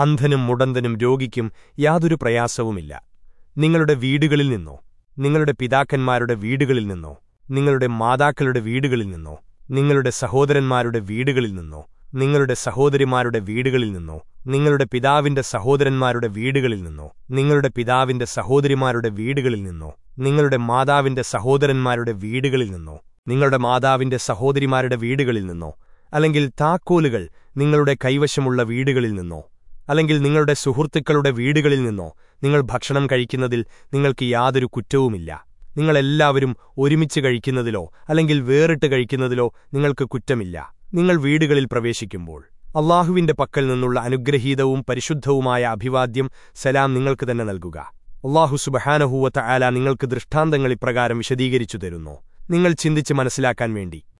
അന്ധനും മുടന്തനും രോഗിക്കും യാതൊരു പ്രയാസവുമില്ല നിങ്ങളുടെ വീടുകളിൽ നിന്നോ നിങ്ങളുടെ പിതാക്കന്മാരുടെ വീടുകളിൽ നിന്നോ നിങ്ങളുടെ മാതാക്കളുടെ വീടുകളിൽ നിന്നോ നിങ്ങളുടെ സഹോദരന്മാരുടെ വീടുകളിൽ നിന്നോ നിങ്ങളുടെ സഹോദരിമാരുടെ വീടുകളിൽ നിന്നോ നിങ്ങളുടെ പിതാവിന്റെ സഹോദരന്മാരുടെ വീടുകളിൽ നിന്നോ നിങ്ങളുടെ പിതാവിന്റെ സഹോദരിമാരുടെ വീടുകളിൽ നിന്നോ നിങ്ങളുടെ മാതാവിന്റെ സഹോദരന്മാരുടെ വീടുകളിൽ നിന്നോ നിങ്ങളുടെ മാതാവിന്റെ സഹോദരിമാരുടെ വീടുകളിൽ നിന്നോ അല്ലെങ്കിൽ താക്കോലുകൾ നിങ്ങളുടെ കൈവശമുള്ള വീടുകളിൽ നിന്നോ അല്ലെങ്കിൽ നിങ്ങളുടെ സുഹൃത്തുക്കളുടെ വീടുകളിൽ നിന്നോ നിങ്ങൾ ഭക്ഷണം കഴിക്കുന്നതിൽ നിങ്ങൾക്ക് യാതൊരു കുറ്റവുമില്ല. നിങ്ങളെല്ലാവരും ഒരുമിച്ച് കഴിക്കുന്നതിലോ അല്ലെങ്കിൽ വേറിട്ട് കഴിക്കുന്നതിലോ നിങ്ങൾക്ക് കുറ്റമില്ല. നിങ്ങൾ വീടുകളിൽ പ്രവേശിക്കുമ്പോൾ അള്ളാഹുവിന്റെ പക്കൽ നിന്നുള്ള അനുഗ്രഹീതവും പരിശുദ്ധവുമായ അഭിവാദ്യം സലാം നിങ്ങൾക്ക് തന്നെ നൽകുക. അള്ളാഹു സുബഹാനഹൂവത്ത ആല നിങ്ങൾക്ക് ദൃഷ്ടാന്തങ്ങൾ ഇപ്രകാരം വിശദീകരിച്ചു തരുന്നു. നിങ്ങൾ ചിന്തിച്ച് മനസ്സിലാക്കാൻ വേണ്ടി.